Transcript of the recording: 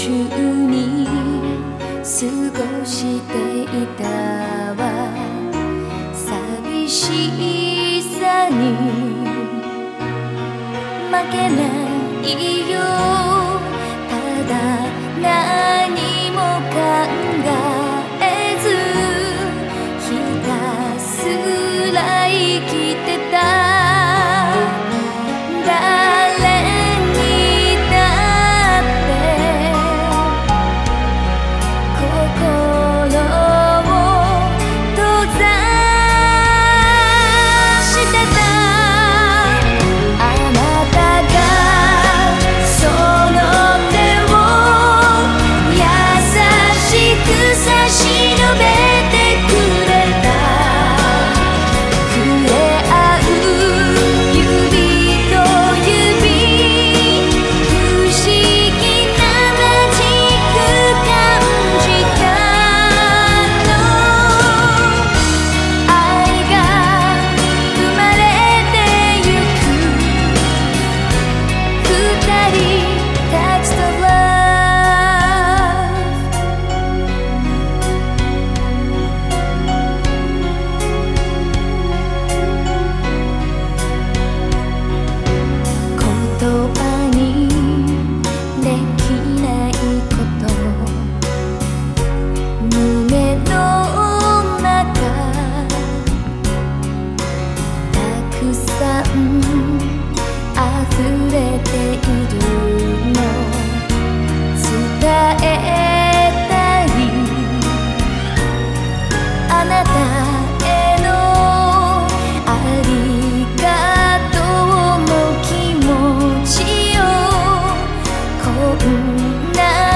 中に過ごしていたわ。寂しさに負けないよ。な